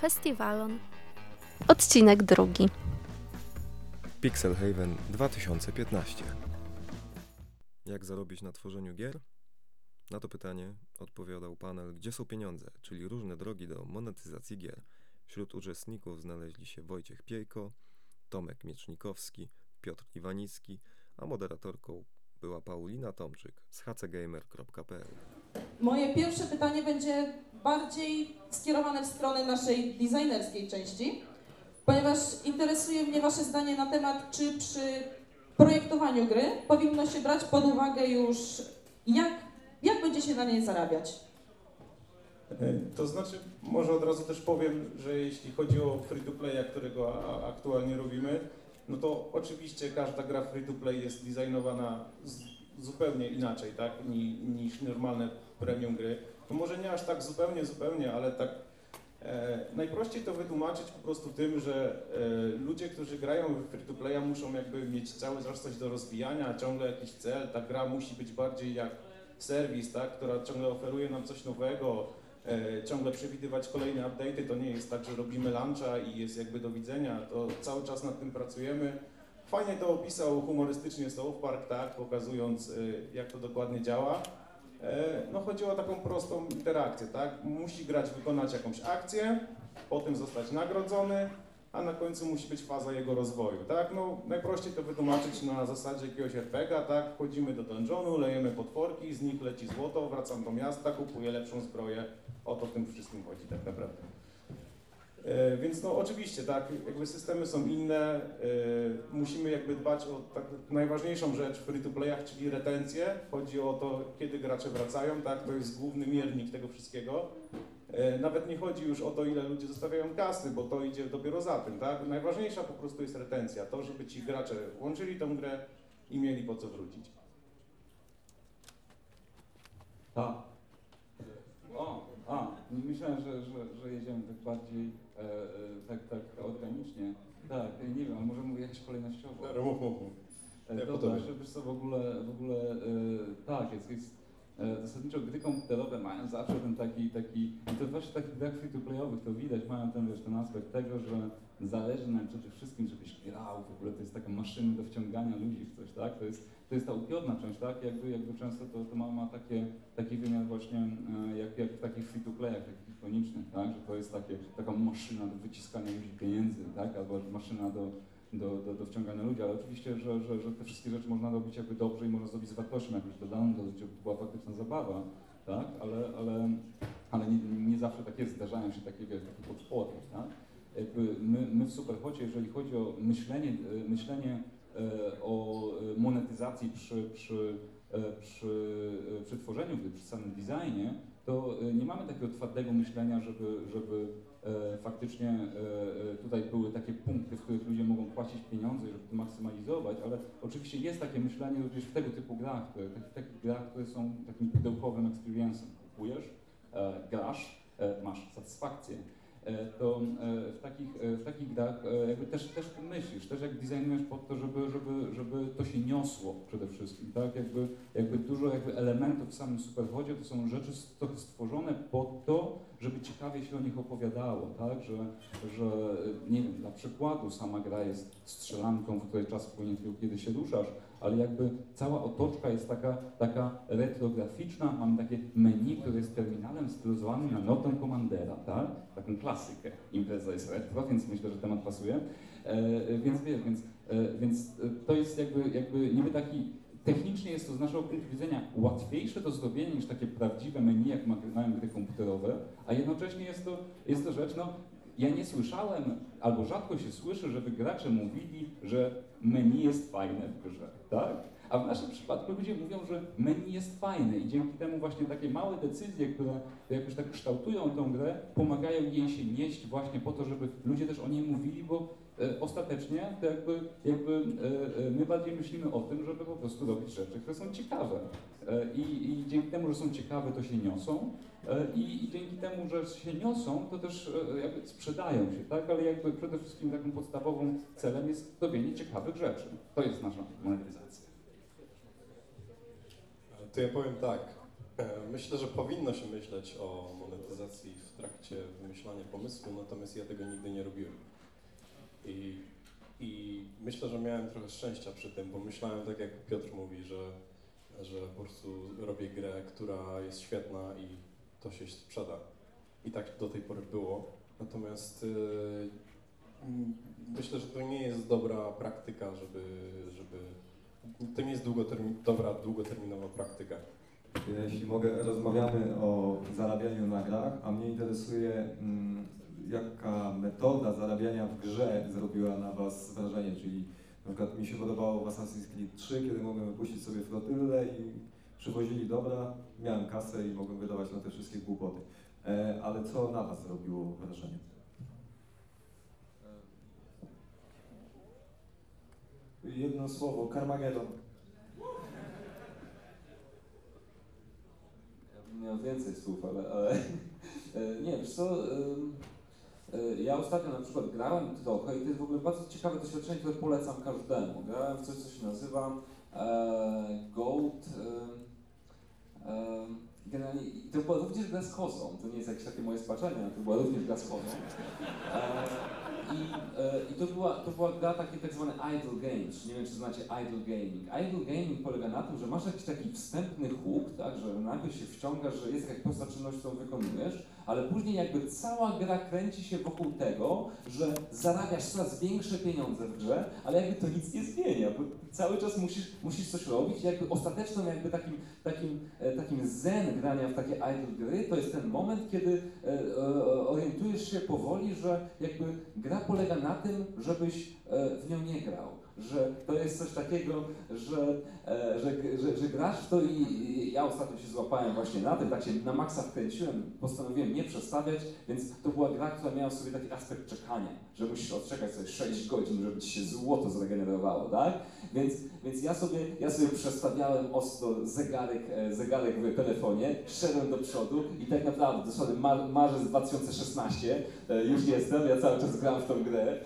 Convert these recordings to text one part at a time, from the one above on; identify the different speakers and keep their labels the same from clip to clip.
Speaker 1: festiwalon. Odcinek drugi.
Speaker 2: Pixel Haven 2015. Jak zarobić na tworzeniu gier? Na to pytanie odpowiadał panel Gdzie są pieniądze, czyli różne drogi do monetyzacji gier. Wśród uczestników znaleźli się Wojciech Piejko, Tomek Miecznikowski, Piotr Iwanicki, a moderatorką była Paulina Tomczyk z hcgamer.pl.
Speaker 3: Moje pierwsze pytanie będzie bardziej skierowane w stronę naszej designerskiej części, ponieważ interesuje mnie Wasze zdanie na temat, czy przy projektowaniu gry powinno się brać pod uwagę już, jak, jak będzie się na niej zarabiać.
Speaker 4: E, To znaczy, może od razu też powiem, że jeśli chodzi o free to playa, którego aktualnie robimy, no to oczywiście każda gra free to play jest designowana zupełnie inaczej, tak, ni, niż normalne premium gry. To może nie aż tak zupełnie, zupełnie, ale tak e, najprościej to wytłumaczyć po prostu tym, że e, ludzie, którzy grają w free to playa muszą jakby mieć cały czas coś do rozwijania, ciągle jakiś cel, ta gra musi być bardziej jak serwis, tak, która ciągle oferuje nam coś nowego, e, ciągle przewidywać kolejne update'y. To nie jest tak, że robimy luncha i jest jakby do widzenia. To cały czas nad tym pracujemy. Fajnie to opisał humorystycznie South Park, tak, pokazując e, jak to dokładnie działa. E, No chodzi o taką prostą interakcję, tak? Musi grać wykonać jakąś akcję, potem zostać nagrodzony, a na końcu musi być faza jego rozwoju, tak? No najprościej to wytłumaczyć na zasadzie jakiegoś RPGa, tak? Wchodzimy do dungeonu, lejemy potworki, z nich leci złoto, wracam do miasta, kupuję lepszą zbroję. O to w tym wszystkim chodzi tak naprawdę. E, Więc no oczywiście, tak, jakby systemy są inne, e, musimy jakby dbać o tak, najważniejszą rzecz w free to playach, czyli retencję. Chodzi o to, kiedy gracze wracają, tak, to jest główny miernik tego wszystkiego. E, Nawet nie chodzi już o to, ile ludzie zostawiają kasy, bo to idzie dopiero za tym, tak. Najważniejsza po prostu jest retencja, to, żeby ci gracze włączyli tą grę i mieli po co wrócić.
Speaker 5: Tak. O, a, myślałem, że, że, że jedziemy tak bardziej, e, e, tak, tak organicznie. Tak, nie wiem, ale może mówię jakieś kolejnościowo.
Speaker 4: Mów, mów, mów. Ja po
Speaker 5: Dobra,
Speaker 4: tobie.
Speaker 5: że wiesz co, w ogóle, w ogóle e, tak, jest, jest e, zasadniczo gry komputerowe mają zawsze ten taki, taki, i to właśnie takich grach free-to-playowych to widać, mają ten, wiesz, ten aspekt tego, że zależy nam przede wszystkim, żebyś grał, w ogóle to jest taka maszyna do wciągania ludzi w coś, tak, to jest, to jest ta upiorna część, tak, jakby, jakby często to, to ma, ma takie, taki wymiar właśnie e, jak, jak w takich free-to-playach, takich ikonicznych, tak, że to jest takie, taka maszyna do wyciskania ludzi pieniędzy, tak, albo maszyna do, do, do, do wciągania ludzi, ale oczywiście, że, że, że te wszystkie rzeczy można robić jakby dobrze i można zrobić z wartością jakąś dodaną, żeby była faktyczna zabawa, tak, ale, ale, ale nie, nie zawsze tak jest, zdarzają się takie, wiesz, takie podpory, tak. Jakby my, my w Superhocie, jeżeli chodzi o myślenie, myślenie e, o monetyzacji przy, przy, e, przy, e, przy tworzeniu przy samym designie, to e, nie mamy takiego twardego myślenia, żeby, żeby e, faktycznie e, e, tutaj były takie punkty, w których ludzie mogą płacić pieniądze, żeby to maksymalizować, ale oczywiście jest takie myślenie również w tego typu grach, które, takich, takich grach, które są takim pudełkowym experience'em. Kupujesz, grasz, masz satysfakcję. E, to e, w takich, e, w takich grach jakby też, też myślisz, też jak designujesz pod to, żeby, żeby, żeby to się niosło przede wszystkim, tak? Jakby, jakby dużo jakby elementów w samym Superchodzie to są rzeczy stworzone pod to, żeby ciekawie się o nich opowiadało, tak? Że, że nie wiem, dla przykładu sama gra jest strzelanką, w której czas płynie tylko kiedy się ruszasz, ale jakby cała otoczka jest taka, taka retrograficzna, mamy takie menu, które jest terminalem stylizowanym na notę Commandera, tak? Taką klasykę. Impreza jest retro, więc myślę, że temat pasuje. E, więc wiesz, więc, e, więc e, to jest jakby, jakby niby taki Technicznie jest to z naszego punktu widzenia łatwiejsze do zrobienia niż takie prawdziwe menu, jak ma- mają gry komputerowe, a jednocześnie jest to, jest to rzecz, no, ja nie słyszałem, albo rzadko się słyszy, żeby gracze mówili, że menu jest fajne w grze, tak? A w naszym przypadku ludzie mówią, że menu jest fajne i dzięki temu właśnie takie małe decyzje, które jakoś tak kształtują tą grę, pomagają jej się nieść właśnie po to, żeby ludzie też o niej mówili, bo ostatecznie to jakby, jakby e, e, my bardziej myślimy o tym, żeby po prostu robić rzeczy, które są ciekawe. E, I, I dzięki temu, że są ciekawe, to się niosą. E, I, I dzięki temu, że się niosą, to też e, jakby sprzedają się, tak? Ale jakby przede wszystkim takim podstawowym celem jest robienie ciekawych rzeczy. To jest nasza monetyzacja.
Speaker 6: To ja powiem tak. E, Myślę, że powinno się myśleć o monetyzacji w trakcie wymyślania pomysłu, natomiast ja tego nigdy nie robiłem. I, i myślę, że miałem trochę szczęścia przy tym, bo myślałem tak jak Piotr mówi, że, że po prostu robię grę, która jest świetna i to się sprzeda. I tak do tej pory było. Natomiast yy, myślę, że to nie jest dobra praktyka, żeby, żeby to nie jest długotermin, dobra, długoterminowa praktyka.
Speaker 2: Jeśli mogę, rozmawiamy o zarabianiu na grach, a mnie interesuje, mm, jaka metoda zarabiania w grze zrobiła na Was wrażenie, czyli na przykład mi się podobało w Assassin's Creed 3, kiedy mogłem wypuścić sobie flotylę i przywozili dobra, miałem kasę i mogłem wydawać na te wszystkie głupoty. E, ale co na Was zrobiło wrażenie?
Speaker 7: Jedno słowo, Carmageddon.
Speaker 8: Ja bym miał więcej słów, ale, ale e, nie, wiesz co, ja ostatnio na przykład grałem trochę i to jest w ogóle bardzo ciekawe doświadczenie, które polecam każdemu. Grałem w coś, co się nazywa e, Gold. em, em, Generalnie, i to była również gra z to nie jest jakieś takie moje spaczenie, to była również gra z. E, i, e, I to była, to była gra takie tak zwane idle games, nie wiem czy znacie idle gaming. Idle gaming polega na tym, że masz jakiś taki wstępny huk, tak, że nagle się wciągasz, że jest jakaś prosta czynność, którą wykonujesz, ale później jakby cała gra kręci się wokół tego, że zarabiasz coraz większe pieniądze w grze, ale jakby to nic nie zmienia, bo cały czas musisz, musisz coś robić jakby ostateczną jakby takim, takim, e, takim zen grania w takie idle gry, to jest ten moment, kiedy e, e, orientujesz się powoli, że jakby gra polega na tym, żebyś w nią nie grał. Że to jest coś takiego, że, e, że, że, że grasz w to i, ja ostatnio się złapałem właśnie na tym, tak się na maksa wkręciłem, postanowiłem nie przestawiać, więc to była gra, która miała w sobie taki aspekt czekania, że musisz odczekać sobie 6 godzin, żeby ci się złoto zregenerowało, tak? Więc, więc ja, sobie, ja sobie przestawiałem ostro zegarek, e, zegarek w telefonie, szedłem do przodu i tak naprawdę dosłownie mar, marzec 2016 e, już jestem, ja cały czas gram w tą grę e,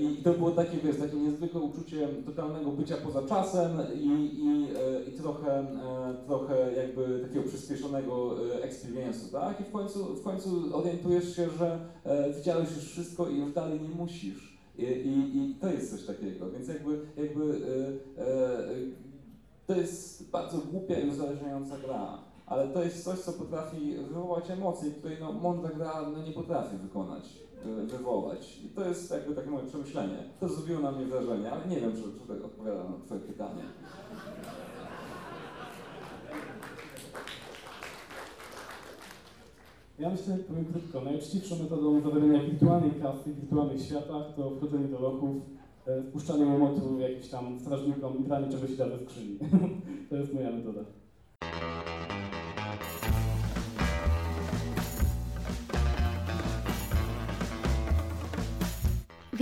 Speaker 8: i to było takie, wiesz, takie niezwykłe uczucie totalnego bycia poza czasem i, i, e, i trochę, e, trochę jakby takiego przyspieszonego e, experience'u, tak? I w końcu, w końcu orientujesz się, że e, widziałeś już wszystko i już dalej nie musisz. I, i, I to jest coś takiego, więc jakby, jakby e, e, to jest bardzo głupia i uzależniająca gra, ale to jest coś, co potrafi wywołać emocje, której no, mądra gra no, nie potrafi wykonać, e, wywołać. I to jest jakby takie moje przemyślenie. To zrobiło na mnie wrażenie, ale nie wiem, czy, czy tak odpowiada na twoje pytanie.
Speaker 7: Ja myślę, powiem krótko, najuczciwszą metodą zarabiania wirtualnej kasy w wirtualnych światach to wchodzenie do lochów, e, wpuszczanie łomotu jakimś tam strażnikom i branie czegoś da ze skrzyni. to jest moja metoda.